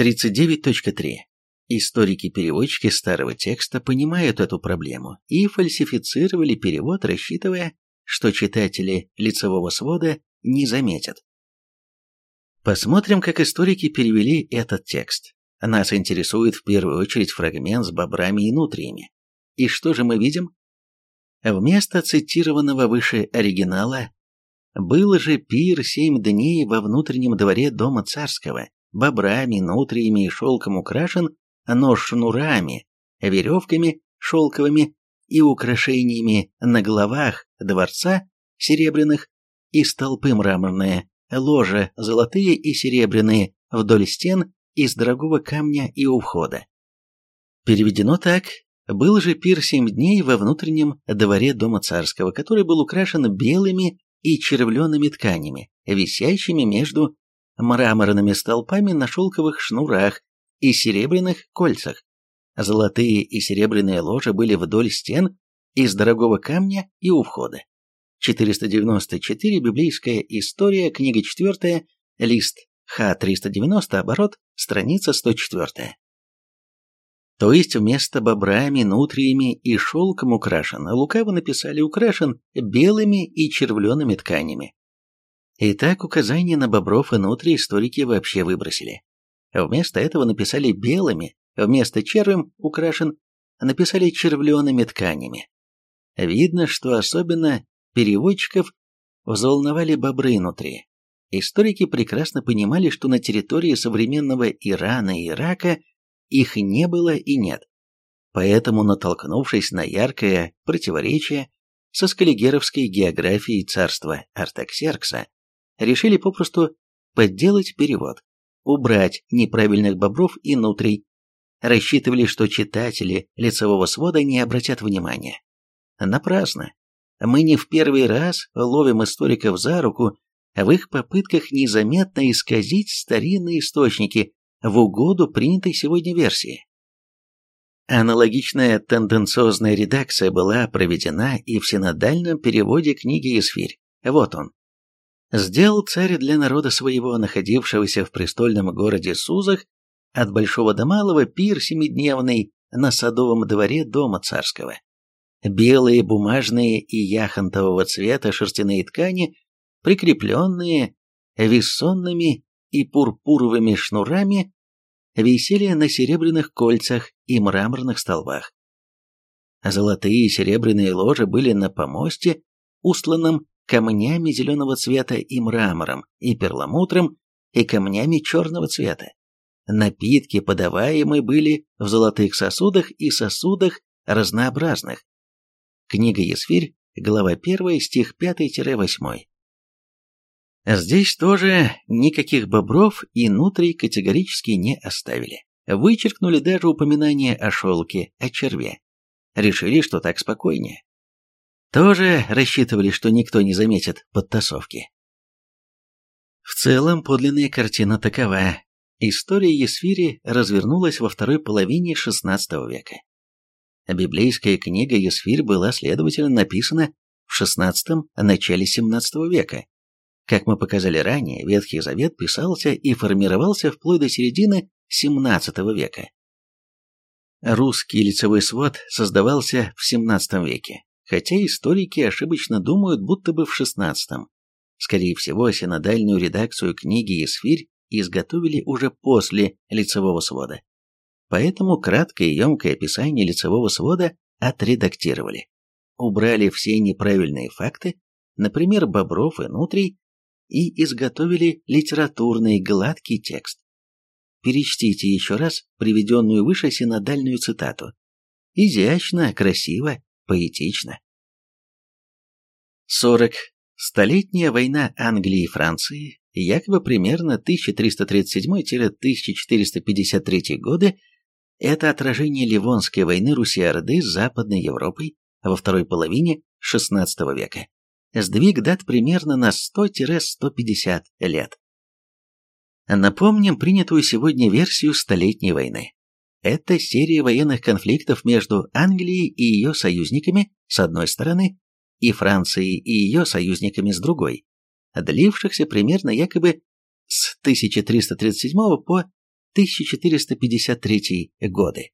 39.3. Историки-переводчики старого текста понимают эту проблему и фальсифицировали перевод, рассчитывая, что читатели лицевого свода не заметят. Посмотрим, как историки перевели этот текст. Нас интересует в первую очередь фрагмент с бобрами и нутриями. И что же мы видим? Вместо цитированного выше оригинала «Был же пир семь дней во внутреннем дворе дома царского, бобрами, нутриями и шелком украшен, но шнурами, веревками шелковыми и украшениями на головах дворца серебряных и столпы мраморные, ложа золотые и серебряные вдоль стен из дорогого камня и у входа. Переведено так. Был же пир семь дней во внутреннем дворе дома царского, который был украшен белыми и червленными тканями, висящими между мраморными столпами на шелковых шнурах и серебряных кольцах. Золотые и серебряные ложи были вдоль стен из дорогого камня и у входа. 494 библейская история, книга 4, лист Х-390, оборот, страница 104. То есть вместо бобрами, нутриями и шелком украшен, лукаво написали украшен белыми и червлеными тканями. Итак, указания на бобров и нутрий историки вообще выбросили. Вместо этого написали белыми, вместо червем украшен, написали червлеными тканями. Видно, что особенно переводчиков взволновали бобры внутри. Историки прекрасно понимали, что на территории современного Ирана и Ирака их не было и нет. Поэтому, натолкнувшись на яркое противоречие со скаллигеровской географией царства Артаксеркса, решили попросту подделать перевод, убрать неправильных бобров и нутрий, рассчитывали, что читатели лицевого свода не обратят внимания. Напрасно. Мы не в первый раз ловим историков за руку в их попытках незаметно исказить старинные источники в угоду принятой сегодня версии. Аналогичная тенденциозная редакция была проведена и в синодальном переводе книги Исфирь. Вот он. Сделал царь для народа своего, находившегося в престольном городе Сузах, от большого до малого пир семидневный на садовом дворе дома царского. Белые бумажные и яхонтового цвета шерстяные ткани, прикрепленные вессонными и пурпуровыми шнурами, висели на серебряных кольцах и мраморных столбах. Золотые и серебряные ложи были на помосте, устланном камнями зеленого цвета и мрамором, и перламутром, и камнями черного цвета. Напитки, подаваемые, были в золотых сосудах и сосудах разнообразных, Книга Есфирь, глава 1, стих 5-8. Здесь тоже никаких бобров и нутрий категорически не оставили. Вычеркнули даже упоминание о шелке, о черве. Решили, что так спокойнее. Тоже рассчитывали, что никто не заметит подтасовки. В целом, подлинная картина такова. История Есфири развернулась во второй половине XVI века. Библейская книга Есфирь была, следовательно, написана в XVI – начале XVII века. Как мы показали ранее, Ветхий Завет писался и формировался вплоть до середины XVII века. Русский лицевой свод создавался в XVII веке, хотя историки ошибочно думают, будто бы в XVI. Скорее всего, синодальную редакцию книги Есфирь изготовили уже после лицевого свода поэтому краткое и емкое описание лицевого свода отредактировали. Убрали все неправильные факты, например, бобров и нутрий, и изготовили литературный гладкий текст. Перечтите еще раз приведенную выше синодальную цитату. Изящно, красиво, поэтично. 40. Столетняя война Англии и Франции, якобы примерно 1337-1453 годы, это отражение Ливонской войны Руси-Орды с Западной Европой во второй половине XVI века. Сдвиг дат примерно на 100-150 лет. Напомним принятую сегодня версию Столетней войны. Это серия военных конфликтов между Англией и ее союзниками с одной стороны и Францией и ее союзниками с другой, длившихся примерно якобы с 1337 по 1453 годы.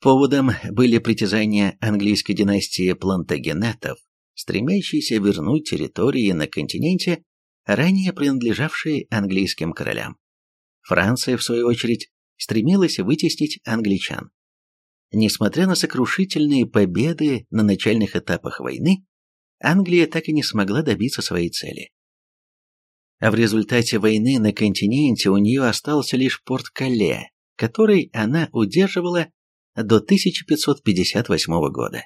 Поводом были притязания английской династии Плантагенетов, стремящейся вернуть территории на континенте, ранее принадлежавшие английским королям. Франция, в свою очередь, стремилась вытеснить англичан. Несмотря на сокрушительные победы на начальных этапах войны, Англия так и не смогла добиться своей цели. А в результате войны на континенте у нее остался лишь порт Кале, который она удерживала до 1558 года.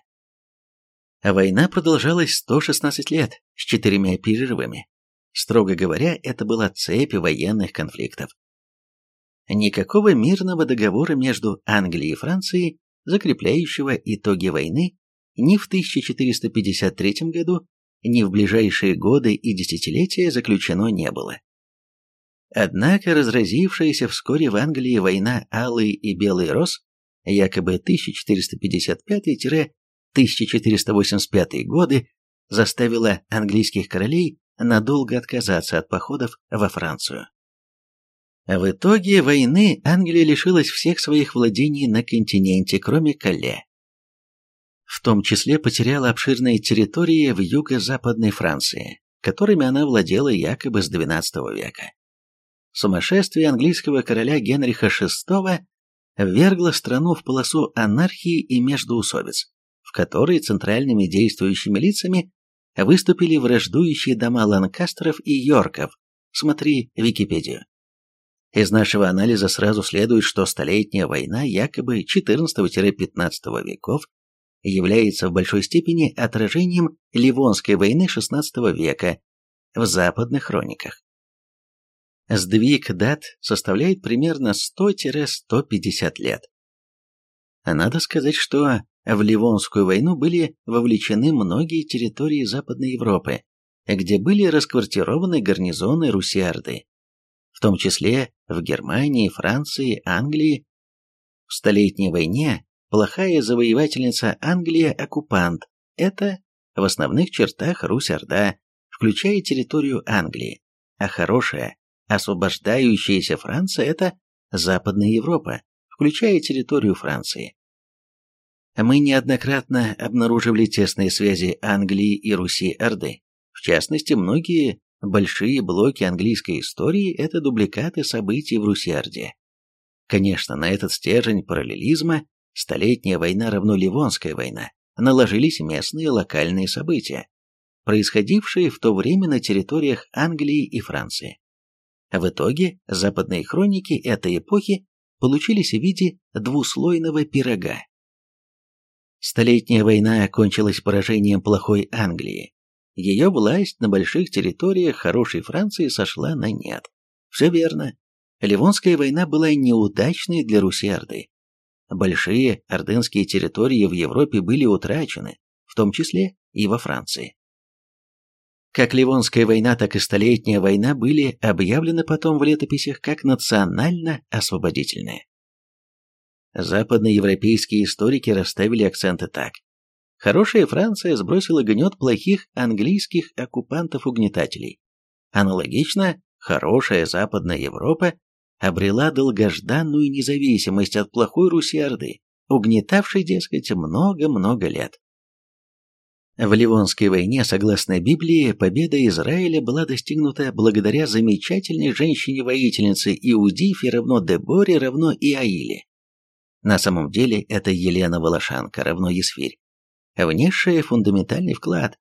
Война продолжалась 116 лет с четырьмя перерывами. Строго говоря, это была цепь военных конфликтов. Никакого мирного договора между Англией и Францией, закрепляющего итоги войны, ни в 1453 году, ни в ближайшие годы и десятилетия заключено не было. Однако разразившаяся вскоре в Англии война Алый и Белый Рос, якобы 1455-1485 годы, заставила английских королей надолго отказаться от походов во Францию. В итоге войны Англия лишилась всех своих владений на континенте, кроме Кале. В том числе потеряла обширные территории в юго-западной Франции, которыми она владела якобы с XII века. Сумасшествие английского короля Генриха VI ввергло страну в полосу анархии и междоусобиц, в которой центральными действующими лицами выступили враждующие дома Ланкастеров и Йорков, смотри Википедию. Из нашего анализа сразу следует, что Столетняя война якобы XIV-XV веков является в большой степени отражением Ливонской войны XVI века в западных хрониках. Сдвиг дат составляет примерно 100-150 лет. Надо сказать, что в Ливонскую войну были вовлечены многие территории Западной Европы, где были расквартированы гарнизоны Руси-Орды в том числе в Германии, Франции, Англии. В Столетней войне плохая завоевательница Англия-оккупант – это в основных чертах Русь-Орда, включая территорию Англии, а хорошая, освобождающаяся Франция – это Западная Европа, включая территорию Франции. Мы неоднократно обнаруживали тесные связи Англии и Руси-Орды. В частности, многие Большие блоки английской истории – это дубликаты событий в Русиарде. Конечно, на этот стержень параллелизма Столетняя война равно Ливонская война наложились местные локальные события, происходившие в то время на территориях Англии и Франции. В итоге западные хроники этой эпохи получились в виде двуслойного пирога. Столетняя война окончилась поражением плохой Англии, ее власть на больших территориях хорошей Франции сошла на нет. Все верно. Ливонская война была неудачной для Руси-Орды. Большие ордынские территории в Европе были утрачены, в том числе и во Франции. Как Ливонская война, так и Столетняя война были объявлены потом в летописях как национально-освободительные. Западноевропейские историки расставили акценты так. Хорошая Франция сбросила гнет плохих английских оккупантов-угнетателей. Аналогично, хорошая Западная Европа обрела долгожданную независимость от плохой Руси-Орды, угнетавшей, дескать, много-много лет. В Ливонской войне, согласно Библии, победа Израиля была достигнута благодаря замечательной женщине-воительнице Иудифе равно Деборе равно Иаиле. На самом деле это Елена Волошанка равно Есфирь внесшая фундаментальный вклад.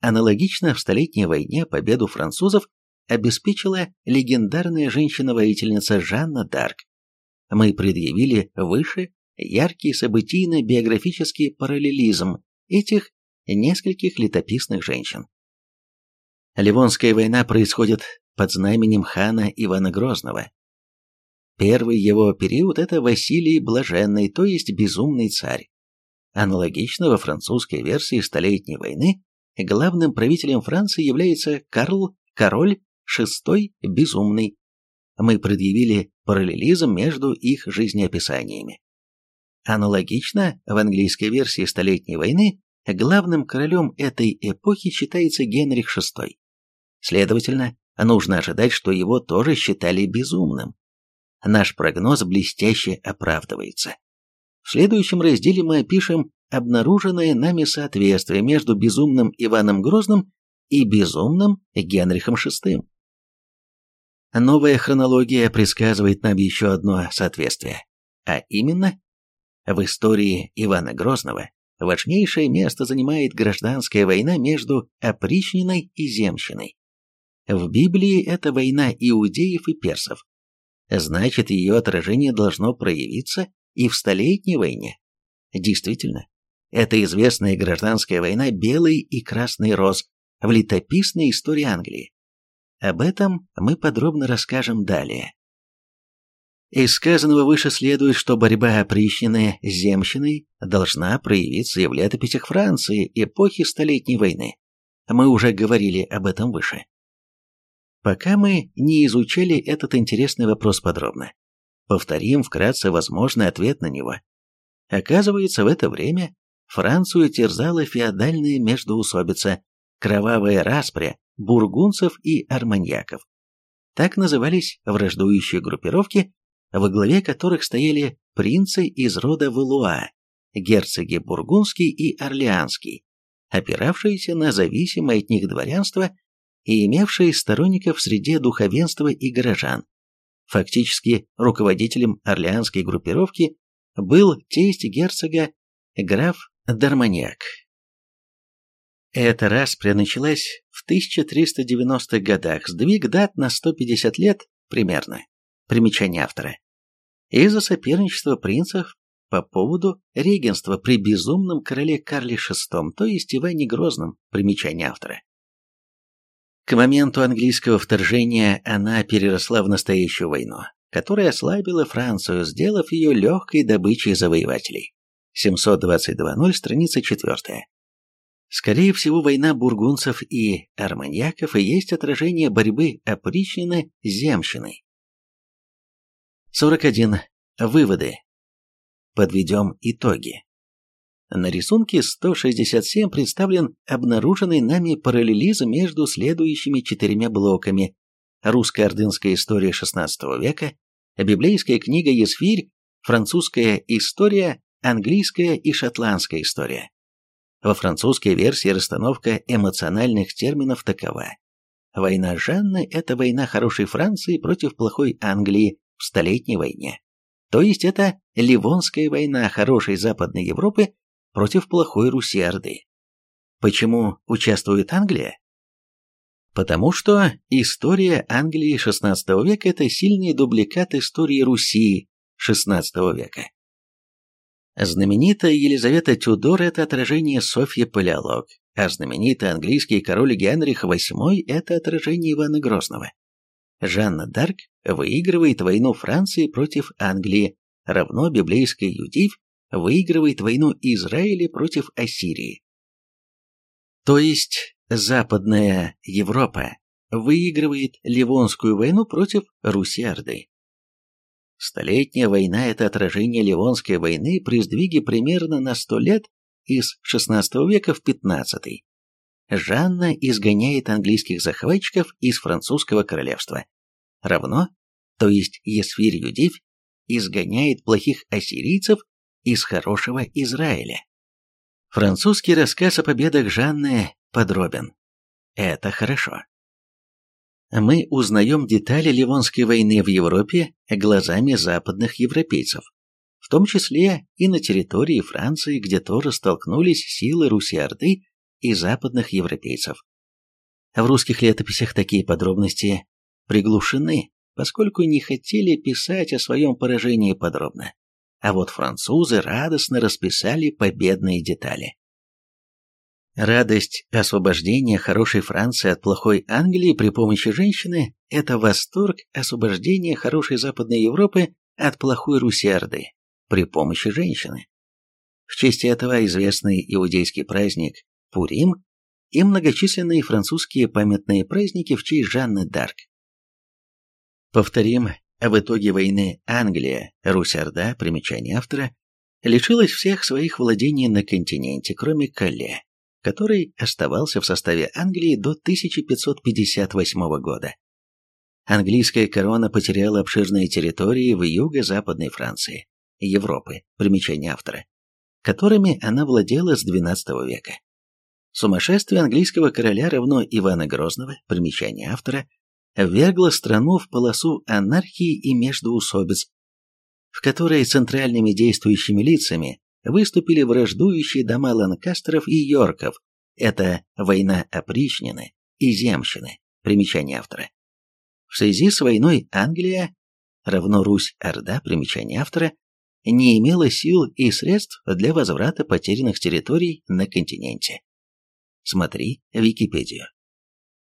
Аналогично в Столетней войне победу французов обеспечила легендарная женщина-воительница Жанна Дарк. Мы предъявили выше яркий событийно-биографический параллелизм этих нескольких летописных женщин. Ливонская война происходит под знаменем хана Ивана Грозного. Первый его период – это Василий Блаженный, то есть безумный царь. Аналогично во французской версии Столетней войны главным правителем Франции является Карл, король VI Безумный. Мы предъявили параллелизм между их жизнеописаниями. Аналогично в английской версии Столетней войны главным королем этой эпохи считается Генрих VI. Следовательно, нужно ожидать, что его тоже считали безумным. наш прогноз блестяще оправдывается. В следующем разделе мы опишем обнаруженное нами соответствие между безумным Иваном Грозным и безумным Генрихом VI. Новая хронология предсказывает нам еще одно соответствие, а именно, в истории Ивана Грозного важнейшее место занимает гражданская война между опричниной и земщиной. В Библии это война иудеев и персов. Значит, ее отражение должно проявиться и в Столетней войне. Действительно, это известная гражданская война «Белый и Красный Роз» в летописной истории Англии. Об этом мы подробно расскажем далее. Из сказанного выше следует, что борьба опричнины с земщиной должна проявиться и в летописях Франции эпохи Столетней войны. Мы уже говорили об этом выше. Пока мы не изучали этот интересный вопрос подробно, повторим вкратце возможный ответ на него. Оказывается, в это время Францию терзала феодальная междоусобица, кровавая распря бургунцев и арманьяков. Так назывались враждующие группировки, во главе которых стояли принцы из рода Валуа, герцоги Бургундский и Орлеанский, опиравшиеся на зависимое от них дворянство и имевшие сторонников среди духовенства и горожан. Фактически руководителем орлеанской группировки был тесть герцога граф Дарманьяк. Эта распря началась в 1390-х годах, сдвиг дат на 150 лет примерно. Примечание автора. Из-за соперничества принцев по поводу регенства при безумном короле Карле VI, то есть Иване Грозном, примечание автора. К моменту английского вторжения она переросла в настоящую войну, которая ослабила Францию, сделав ее легкой добычей завоевателей. 722.0, страница 4. Скорее всего, война бургунцев и арманьяков и есть отражение борьбы опричнины с земщиной. 41. Выводы. Подведем итоги. На рисунке 167 представлен обнаруженный нами параллелизм между следующими четырьмя блоками. Русско-ордынская история XVI века, библейская книга Есфирь, французская история, английская и шотландская история. Во французской версии расстановка эмоциональных терминов такова. Война Жанны – это война хорошей Франции против плохой Англии в Столетней войне. То есть это Ливонская война хорошей Западной Европы против плохой Руси-Орды. Почему участвует Англия? Потому что история Англии XVI века – это сильный дубликат истории Руси XVI века. Знаменитая Елизавета Тюдор – это отражение Софьи Палеолог, а знаменитый английский король Генрих VIII – это отражение Ивана Грозного. Жанна Дарк выигрывает войну Франции против Англии, равно библейская Юдивь выигрывает войну Израиля против Ассирии. То есть Западная Европа выигрывает Ливонскую войну против Руси-Орды. Столетняя война – это отражение Ливонской войны при сдвиге примерно на сто лет из XVI века в XV. Жанна изгоняет английских захватчиков из французского королевства. Равно, то есть Есфирь Юдивь, изгоняет плохих ассирийцев из хорошего Израиля. Французский рассказ о победах Жанны подробен. Это хорошо. Мы узнаем детали Ливонской войны в Европе глазами западных европейцев, в том числе и на территории Франции, где тоже столкнулись силы Руси-Орды и западных европейцев. В русских летописях такие подробности приглушены, поскольку не хотели писать о своем поражении подробно а вот французы радостно расписали победные детали. Радость освобождения хорошей Франции от плохой Англии при помощи женщины – это восторг освобождения хорошей Западной Европы от плохой Руси-Орды при помощи женщины. В честь этого известный иудейский праздник Пурим и многочисленные французские памятные праздники в честь Жанны Д'Арк. Повторим в итоге войны Англия, Русь-Орда, примечание автора, лишилась всех своих владений на континенте, кроме Кале, который оставался в составе Англии до 1558 года. Английская корона потеряла обширные территории в юго-западной Франции, Европы, примечание автора, которыми она владела с XII века. Сумасшествие английского короля равно Ивана Грозного, примечание автора, ввергло страну в полосу анархии и междоусобиц, в которой центральными действующими лицами выступили враждующие дома Ланкастеров и Йорков. Это война опричнины и земщины, примечание автора. В связи с войной Англия, равно Русь-Орда, примечание автора, не имела сил и средств для возврата потерянных территорий на континенте. Смотри Википедию.